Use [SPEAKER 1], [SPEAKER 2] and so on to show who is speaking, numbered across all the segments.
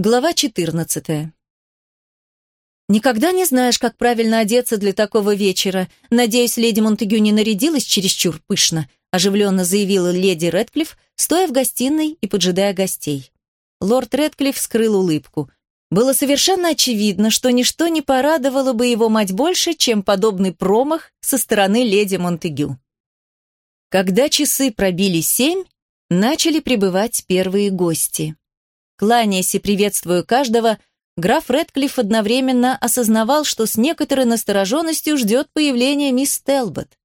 [SPEAKER 1] Глава 14. «Никогда не знаешь, как правильно одеться для такого вечера. Надеюсь, леди Монтегю не нарядилась чересчур пышно», оживленно заявила леди Редклифф, стоя в гостиной и поджидая гостей. Лорд Редклифф скрыл улыбку. Было совершенно очевидно, что ничто не порадовало бы его мать больше, чем подобный промах со стороны леди Монтегю. Когда часы пробили семь, начали прибывать первые гости. Кланяясь и приветствуя каждого, граф Редклифф одновременно осознавал, что с некоторой настороженностью ждет появления мисс Телбот.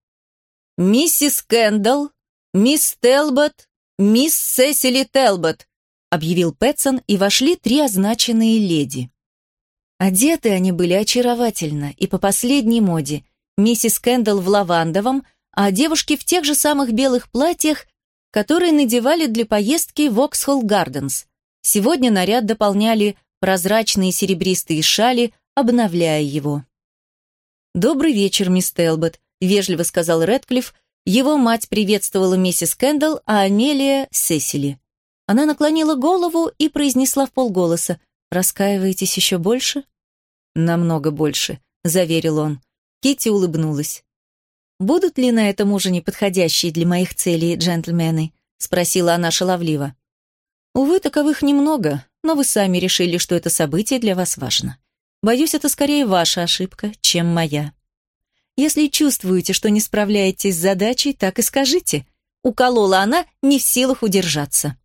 [SPEAKER 1] «Миссис Кэндалл, мисс Телбот, мисс Сесили Телбот», объявил Пэтсон, и вошли три означенные леди. Одеты они были очаровательно и по последней моде. Миссис Кэндалл в лавандовом, а девушки в тех же самых белых платьях, которые надевали для поездки в Оксхолл Гарденс. Сегодня наряд дополняли прозрачные серебристые шали, обновляя его. «Добрый вечер, мисс Телбот», — вежливо сказал Рэдклифф. Его мать приветствовала миссис Кэндалл, а Амелия — Сесили. Она наклонила голову и произнесла в полголоса. «Раскаиваетесь еще больше?» «Намного больше», — заверил он. Китти улыбнулась. «Будут ли на этом ужине подходящие для моих целей джентльмены?» — спросила она шаловливо. Увы, таковых немного, но вы сами решили, что это событие для вас важно. Боюсь, это скорее ваша ошибка, чем моя. Если чувствуете, что не справляетесь с задачей, так и скажите. Уколола она, не в силах удержаться.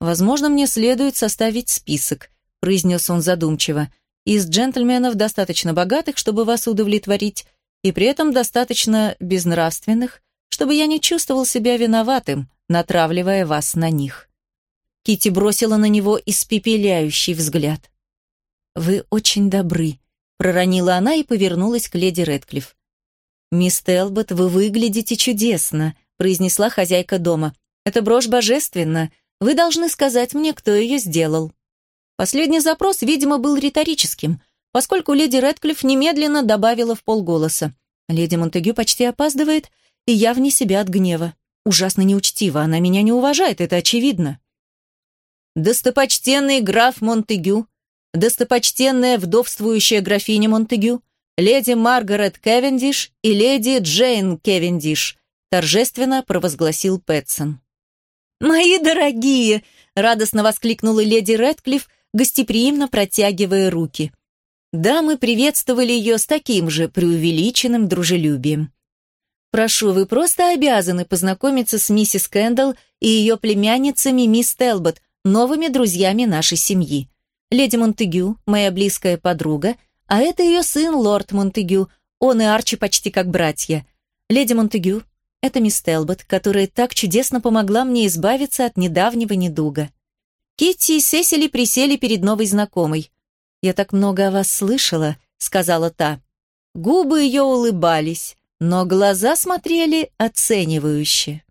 [SPEAKER 1] Возможно, мне следует составить список, произнес он задумчиво. Из джентльменов достаточно богатых, чтобы вас удовлетворить, и при этом достаточно безнравственных, чтобы я не чувствовал себя виноватым, натравливая вас на них. Кити бросила на него испепеляющий взгляд. «Вы очень добры», — проронила она и повернулась к леди Рэдклифф. «Мисс Телбот, вы выглядите чудесно», — произнесла хозяйка дома. «Эта брошь божественна. Вы должны сказать мне, кто ее сделал». Последний запрос, видимо, был риторическим, поскольку леди Рэдклифф немедленно добавила в полголоса. «Леди Монтегю почти опаздывает, и я вне себя от гнева. Ужасно неучтиво, она меня не уважает, это очевидно». Достопочтенный граф Монтегю, достопочтенная вдовствующая графиня Монтегю, леди Маргарет Кевендиш и леди Джейн Кевендиш, торжественно провозгласил Пэтсон. «Мои дорогие!» — радостно воскликнула леди Рэдклифф, гостеприимно протягивая руки. Дамы приветствовали ее с таким же преувеличенным дружелюбием. «Прошу, вы просто обязаны познакомиться с миссис Кэндалл и ее племянницами мисс Телбот, новыми друзьями нашей семьи. Леди Монтегю, моя близкая подруга, а это ее сын, лорд Монтегю, он и Арчи почти как братья. Леди Монтегю, это мисс Телбот, которая так чудесно помогла мне избавиться от недавнего недуга. Китти и Сесили присели перед новой знакомой. «Я так много о вас слышала», — сказала та. Губы ее улыбались, но глаза смотрели оценивающе.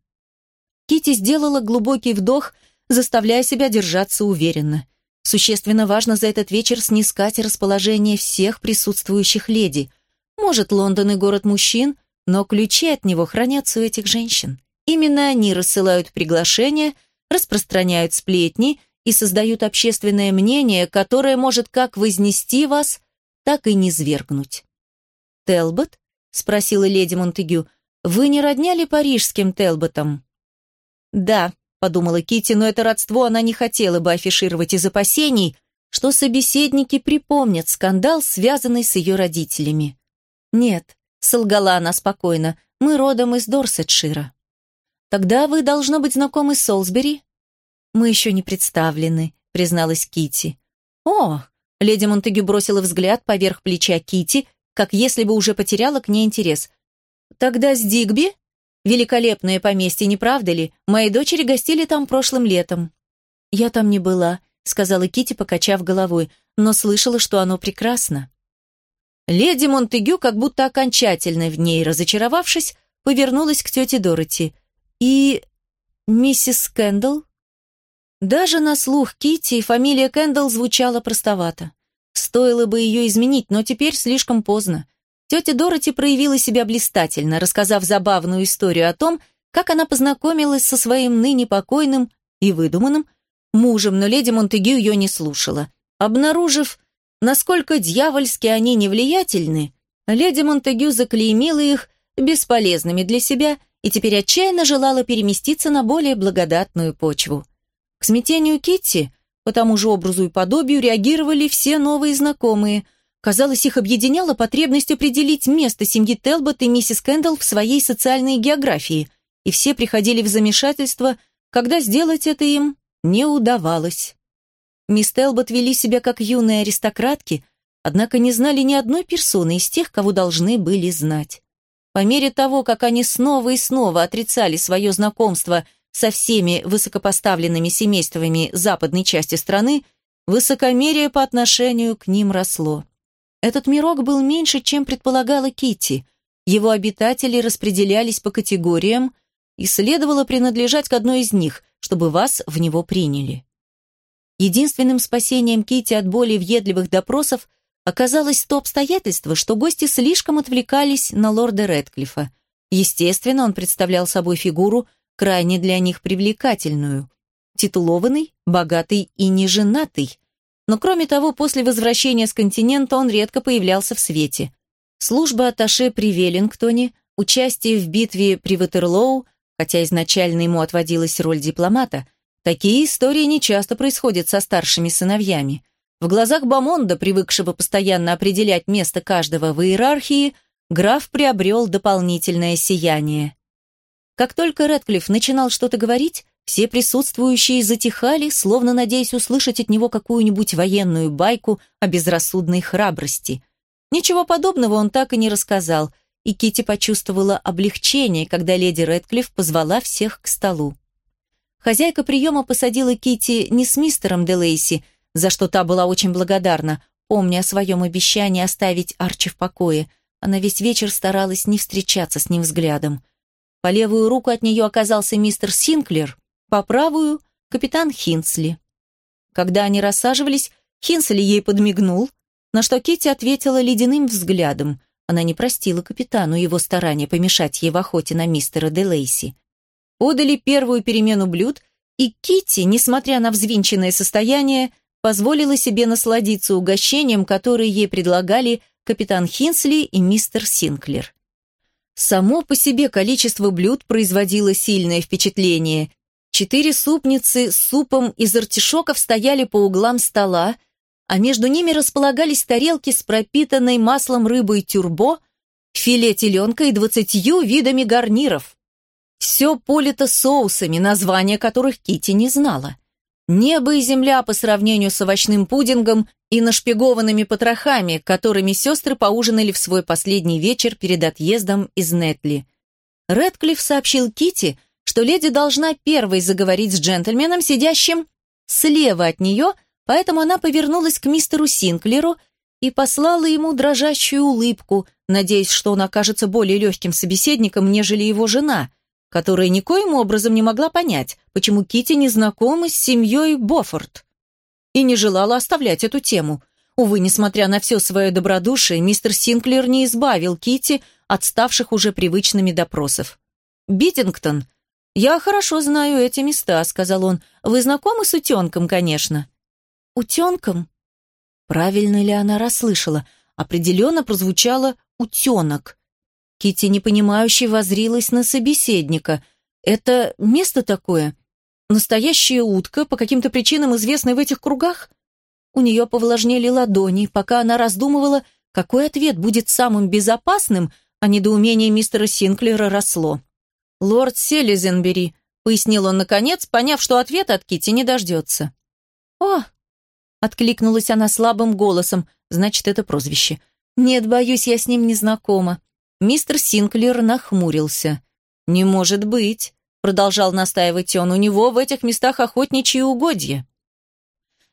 [SPEAKER 1] Китти сделала глубокий вдох — заставляя себя держаться уверенно. Существенно важно за этот вечер снискать расположение всех присутствующих леди. Может, Лондон и город мужчин, но ключи от него хранятся у этих женщин. Именно они рассылают приглашения, распространяют сплетни и создают общественное мнение, которое может как вознести вас, так и низвергнуть. «Телбот?» — спросила леди Монтегю. «Вы не родняли парижским Телботом?» «Да», подумала Кити, но это родство она не хотела бы афишировать из опасений, что собеседники припомнят скандал, связанный с ее родителями. «Нет», — солгала она спокойно, — «мы родом из Дорсетшира». «Тогда вы, должно быть, знакомы с Солсбери?» «Мы еще не представлены», — призналась Кити. «О!» — леди Монтегю бросила взгляд поверх плеча Кити, как если бы уже потеряла к ней интерес. «Тогда с Дигби?» Великолепное поместье, не правда ли? Мои дочери гостили там прошлым летом. Я там не была, сказала Кити, покачав головой, но слышала, что оно прекрасно. Леди Монтегю, как будто окончательно в ней разочаровавшись, повернулась к тете Дороти. И миссис Кэндалл? Даже на слух Кити фамилия Кэндалл звучала простовато. Стоило бы ее изменить, но теперь слишком поздно. Тетя Дороти проявила себя блистательно, рассказав забавную историю о том, как она познакомилась со своим ныне покойным и выдуманным мужем, но леди Монтегю ее не слушала. Обнаружив, насколько дьявольски они невлиятельны, леди Монтегю заклеймила их бесполезными для себя и теперь отчаянно желала переместиться на более благодатную почву. К смятению Китти, по тому же образу и подобию, реагировали все новые знакомые. Казалось, их объединяла потребность определить место семьи Телбот и миссис Кэндалл в своей социальной географии, и все приходили в замешательство, когда сделать это им не удавалось. Мисс Телбот вели себя как юные аристократки, однако не знали ни одной персоны из тех, кого должны были знать. По мере того, как они снова и снова отрицали свое знакомство со всеми высокопоставленными семействами западной части страны, высокомерие по отношению к ним росло. Этот мирок был меньше, чем предполагала Китти. Его обитатели распределялись по категориям, и следовало принадлежать к одной из них, чтобы вас в него приняли. Единственным спасением Китти от более въедливых допросов оказалось то обстоятельство, что гости слишком отвлекались на лорда Редклифа. Естественно, он представлял собой фигуру, крайне для них привлекательную. Титулованный, богатый и неженатый. Но кроме того, после возвращения с континента он редко появлялся в свете. Служба атташе при Веллингтоне, участие в битве при Ватерлоу, хотя изначально ему отводилась роль дипломата, такие истории нечасто происходят со старшими сыновьями. В глазах Бамонда, привыкшего постоянно определять место каждого в иерархии, граф приобрел дополнительное сияние. Как только Рэдклифф начинал что-то говорить, все присутствующие затихали, словно надеясь услышать от него какую-нибудь военную байку о безрассудной храбрости. Ничего подобного он так и не рассказал, и Кити почувствовала облегчение, когда леди Рэдклифф позвала всех к столу. Хозяйка приема посадила Кити не с мистером Делейси, за что та была очень благодарна, помня о своем обещании оставить Арчи в покое. Она весь вечер старалась не встречаться с ним взглядом. По левую руку от нее оказался мистер Синклер, по правую — капитан Хинсли. Когда они рассаживались, Хинсли ей подмигнул, на что Кити ответила ледяным взглядом. Она не простила капитану его старания помешать ей в охоте на мистера Делейси. Подали первую перемену блюд, и Кити, несмотря на взвинченное состояние, позволила себе насладиться угощением, которое ей предлагали капитан Хинсли и мистер Синклер. Само по себе количество блюд производило сильное впечатление. Четыре супницы с супом из артишоков стояли по углам стола, а между ними располагались тарелки с пропитанной маслом рыбой тюрбо, филе теленка и двадцатью видами гарниров. Все полито соусами, названия которых Кити не знала. Небо и земля по сравнению с овощным пудингом и нашпигованными потрохами, которыми сестры поужинали в свой последний вечер перед отъездом из Нетли. Редклифф сообщил Кити, что леди должна первой заговорить с джентльменом, сидящим слева от нее, поэтому она повернулась к мистеру Синклеру и послала ему дрожащую улыбку, надеясь, что он окажется более легким собеседником, нежели его жена, которая никоим образом не могла понять, почему Кити не знакома с семьей Боффорд и не желала оставлять эту тему. Увы, несмотря на все свое добродушие, мистер Синклер не избавил Кити от ставших уже привычными допросов. «Биттингтон, я хорошо знаю эти места», — сказал он. «Вы знакомы с утенком, конечно?» «Утенком?» Правильно ли она расслышала? Определенно прозвучало «утенок». Кити непонимающе возрилась на собеседника. «Это место такое? Настоящая утка, по каким-то причинам известная в этих кругах?» У нее повлажнели ладони, пока она раздумывала, какой ответ будет самым безопасным, а недоумение мистера Синклера росло. «Лорд Селизенбери», — пояснил он наконец, поняв, что ответ от Кити не дождется. «О!» — откликнулась она слабым голосом, значит, это прозвище. «Нет, боюсь, я с ним не знакома. Мистер Синклер нахмурился. «Не может быть», — продолжал настаивать он, — «у него в этих местах охотничьи угодья».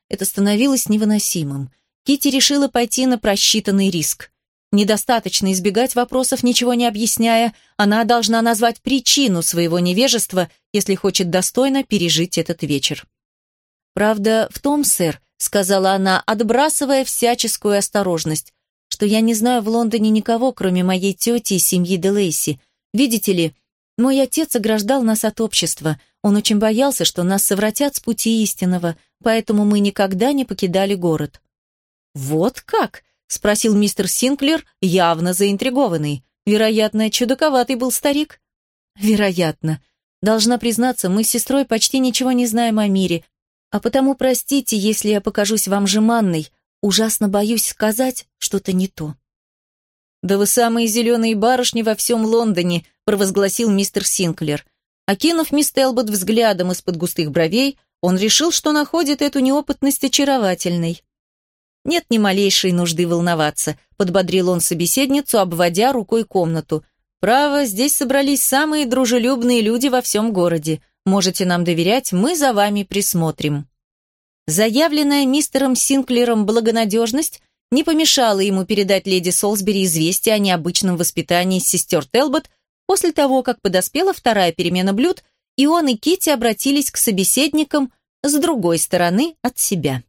[SPEAKER 1] Это становилось невыносимым. Кити решила пойти на просчитанный риск. Недостаточно избегать вопросов, ничего не объясняя, она должна назвать причину своего невежества, если хочет достойно пережить этот вечер. «Правда в том, сэр», — сказала она, отбрасывая всяческую осторожность, что я не знаю в Лондоне никого, кроме моей тети и семьи Делейси. Видите ли, мой отец ограждал нас от общества. Он очень боялся, что нас совратят с пути истинного, поэтому мы никогда не покидали город». «Вот как?» — спросил мистер Синклер, явно заинтригованный. «Вероятно, чудаковатый был старик?» «Вероятно. Должна признаться, мы с сестрой почти ничего не знаем о мире, а потому простите, если я покажусь вам жеманной. Ужасно боюсь сказать что-то не то». «Да вы самые зеленые барышни во всем Лондоне», — провозгласил мистер Синклер. Окинув мисс Телбот взглядом из-под густых бровей, он решил, что находит эту неопытность очаровательной. «Нет ни малейшей нужды волноваться», — подбодрил он собеседницу, обводя рукой комнату. «Право, здесь собрались самые дружелюбные люди во всем городе. Можете нам доверять, мы за вами присмотрим». Заявленная мистером Синклером благонадежность не помешала ему передать леди Солсбери известие о необычном воспитании сестер Телбот после того, как подоспела вторая перемена блюд, и он и Кити обратились к собеседникам с другой стороны от себя.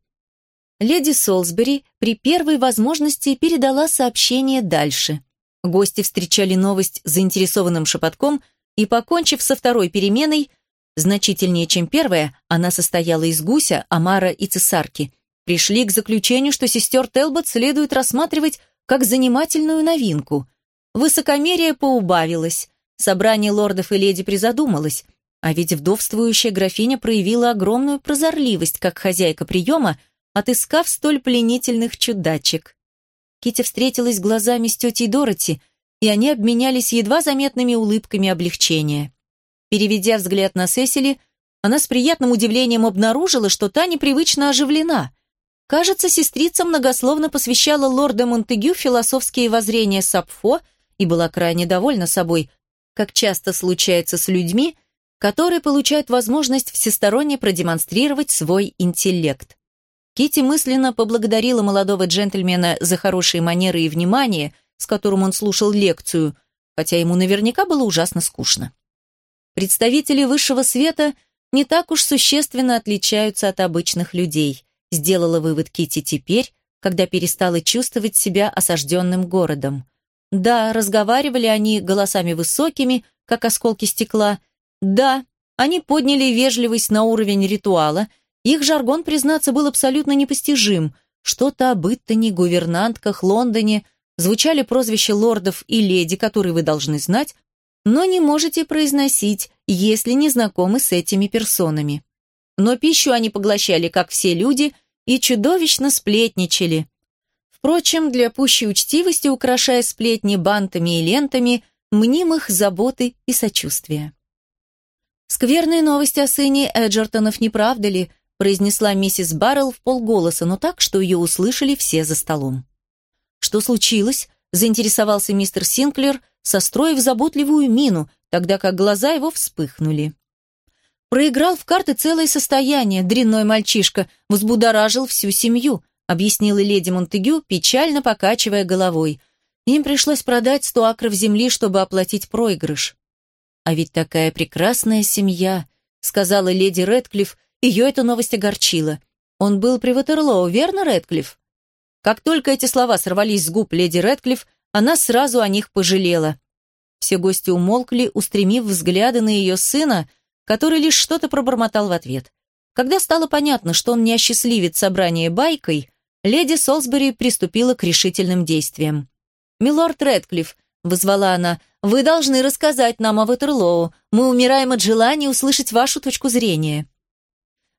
[SPEAKER 1] Леди Солсбери при первой возможности передала сообщение дальше. Гости встречали новость заинтересованным шепотком, и, покончив со второй переменой, значительнее, чем первая, она состояла из гуся, омара и цесарки, пришли к заключению, что сестер Телбот следует рассматривать как занимательную новинку. Высокомерие поубавилось, собрание лордов и леди призадумалось, а ведь вдовствующая графиня проявила огромную прозорливость как хозяйка приема, отыскав столь пленительных чудачек. Китя встретилась глазами с тетей Дороти, и они обменялись едва заметными улыбками облегчения. Переведя взгляд на Сесили, она с приятным удивлением обнаружила, что та непривычно оживлена. Кажется, сестрица многословно посвящала лорда Монтегю философские воззрения Сапфо и была крайне довольна собой, как часто случается с людьми, которые получают возможность всесторонне продемонстрировать свой интеллект. Кити мысленно поблагодарила молодого джентльмена за хорошие манеры и внимание, с которым он слушал лекцию, хотя ему наверняка было ужасно скучно. Представители высшего света не так уж существенно отличаются от обычных людей, сделала вывод Кити теперь, когда перестала чувствовать себя осажденным городом. Да, разговаривали они голосами высокими, как осколки стекла. Да, они подняли вежливость на уровень ритуала – их жаргон, признаться, был абсолютно непостижим. Что-то об Иттоне, гувернантках, Лондоне, звучали прозвища лордов и леди, которые вы должны знать, но не можете произносить, если не знакомы с этими персонами. Но пищу они поглощали, как все люди, и чудовищно сплетничали. Впрочем, для пущей учтивости, украшая сплетни бантами и лентами, мнимых заботы и сочувствия. Скверные новости о сыне Эджертонов, не правда ли, произнесла миссис Баррелл в полголоса, но так, что ее услышали все за столом. «Что случилось?» – заинтересовался мистер Синклер, состроив заботливую мину, тогда как глаза его вспыхнули. «Проиграл в карты целое состояние, дрянной мальчишка, взбудоражил всю семью», объяснила леди Монтегю, печально покачивая головой. «Им пришлось продать сто акров земли, чтобы оплатить проигрыш». «А ведь такая прекрасная семья», сказала леди Рэдклифф, ее эта новость огорчила. Он был при Ватерлоу, верно, Рэдклифф? Как только эти слова сорвались с губ леди Рэдклифф, она сразу о них пожалела. Все гости умолкли, устремив взгляды на ее сына, который лишь что-то пробормотал в ответ. Когда стало понятно, что он не осчастливит собрание байкой, леди Солсбери приступила к решительным действиям. «Милорд Рэдклифф», — вызвала она, — «вы должны рассказать нам о Ватерлоу. Мы умираем от желания услышать вашу точку зрения».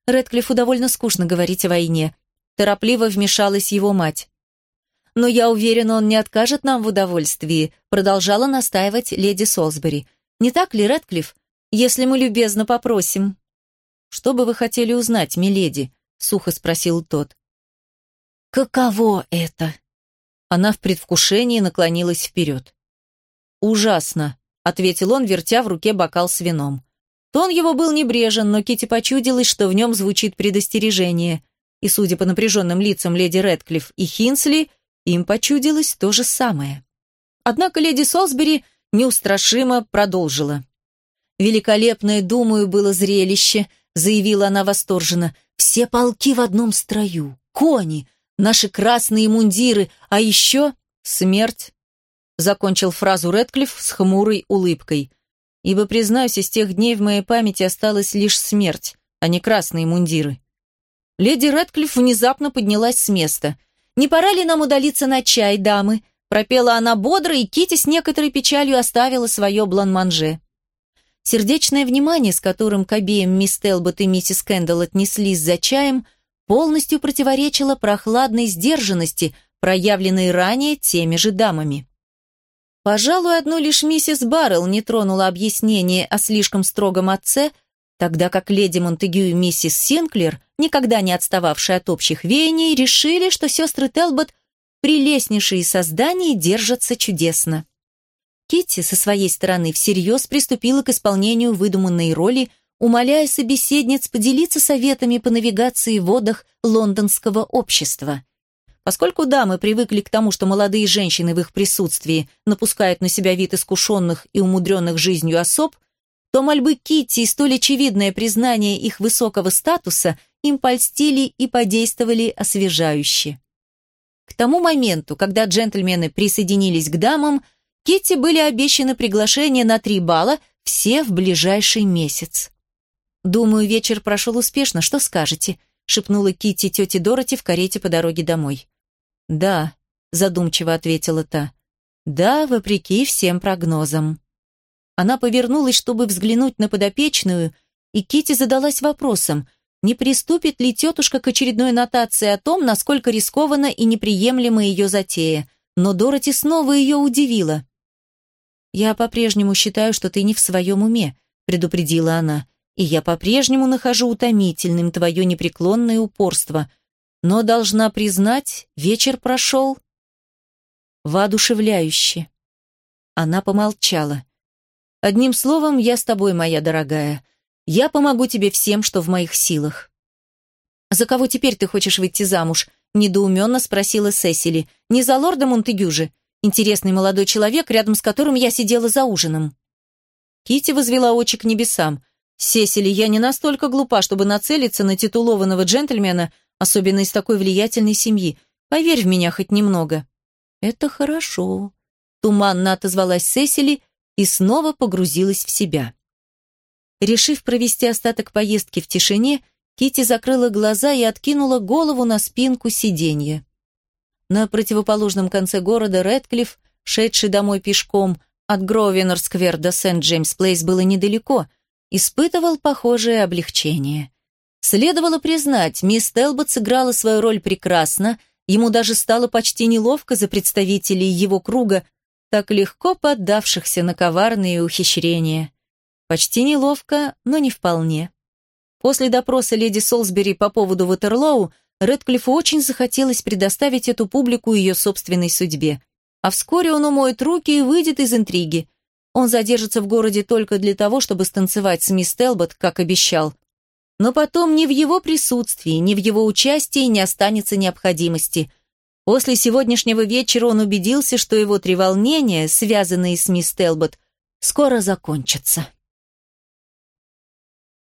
[SPEAKER 1] Рэдклиффу довольно скучно говорить о войне. Торопливо вмешалась его мать. «Но я уверена, он не откажет нам в удовольствии», продолжала настаивать леди Солсбери. «Не так ли, Рэдклифф, если мы любезно попросим?» «Что бы вы хотели узнать, миледи?» сухо спросил тот. «Каково это?» Она в предвкушении наклонилась вперед. «Ужасно», — ответил он, вертя в руке бокал с вином. Тон его был небрежен, но Кити почудилось, что в нем звучит предостережение. И, судя по напряженным лицам леди Рэдклифф и Хинсли, им почудилось то же самое. Однако леди Солсбери неустрашимо продолжила. «Великолепное, думаю, было зрелище», — заявила она восторженно. «Все полки в одном строю, кони, наши красные мундиры, а еще смерть», — закончил фразу Рэдклифф с хмурой улыбкой. Ибо, признаюсь, из тех дней в моей памяти осталась лишь смерть, а не красные мундиры. Леди Рэдклифф внезапно поднялась с места. «Не пора ли нам удалиться на чай, дамы?» Пропела она бодро, и Кити с некоторой печалью оставила свое бланманже. Сердечное внимание, с которым к обеим мисс Телбот и миссис Кэндалл отнеслись за чаем, полностью противоречило прохладной сдержанности, проявленной ранее теми же дамами. Пожалуй, одну лишь миссис Баррелл не тронула объяснение о слишком строгом отце, тогда как леди Монтегю и миссис Синклер, никогда не отстававшие от общих веяний, решили, что сестры Телбот прелестнейшие создания держатся чудесно. Китти со своей стороны всерьез приступила к исполнению выдуманной роли, умоляя собеседниц поделиться советами по навигации в водах лондонского общества. Поскольку дамы привыкли к тому, что молодые женщины в их присутствии напускают на себя вид искушенных и умудренных жизнью особ, то мольбы Китти и столь очевидное признание их высокого статуса им польстили и подействовали освежающе. К тому моменту, когда джентльмены присоединились к дамам, Китти были обещаны приглашения на три бала, все в ближайший месяц. «Думаю, вечер прошел успешно, что скажете?» шепнула Китти тете Дороти в карете по дороге домой. «Да», — задумчиво ответила та. «Да, вопреки всем прогнозам». Она повернулась, чтобы взглянуть на подопечную, и Кити задалась вопросом, не приступит ли тетушка к очередной нотации о том, насколько рискованно и неприемлема ее затея. Но Дороти снова ее удивила. «Я по-прежнему считаю, что ты не в своем уме», — предупредила она. «И я по-прежнему нахожу утомительным твое непреклонное упорство но, должна признать, вечер прошел воодушевляюще. Она помолчала. «Одним словом, я с тобой, моя дорогая. Я помогу тебе всем, что в моих силах». «За кого теперь ты хочешь выйти замуж?» недоуменно спросила Сесили. «Не за лорда Монтегю же? Интересный молодой человек, рядом с которым я сидела за ужином». Кити возвела очи к небесам. «Сесили, я не настолько глупа, чтобы нацелиться на титулованного джентльмена, особенно из такой влиятельной семьи. Поверь в меня хоть немного». «Это хорошо», — туманно отозвалась Сесили и снова погрузилась в себя. Решив провести остаток поездки в тишине, Кити закрыла глаза и откинула голову на спинку сиденья. На противоположном конце города Редклифф, шедший домой пешком от Гровенор-сквер до Сент-Джеймс-Плейс было недалеко, испытывал похожее облегчение. Следовало признать, мисс Телбот сыграла свою роль прекрасно, ему даже стало почти неловко за представителей его круга, так легко поддавшихся на коварные ухищрения. Почти неловко, но не вполне. После допроса леди Солсбери по поводу Ватерлоу Редклиффу очень захотелось предоставить эту публику ее собственной судьбе. А вскоре он умоет руки и выйдет из интриги. Он задержится в городе только для того, чтобы станцевать с мисс Телбот, как обещал, но потом ни в его присутствии, ни в его участии не останется необходимости. После сегодняшнего вечера он убедился, что его треволнения, связанные с мисс Телбот, скоро закончатся.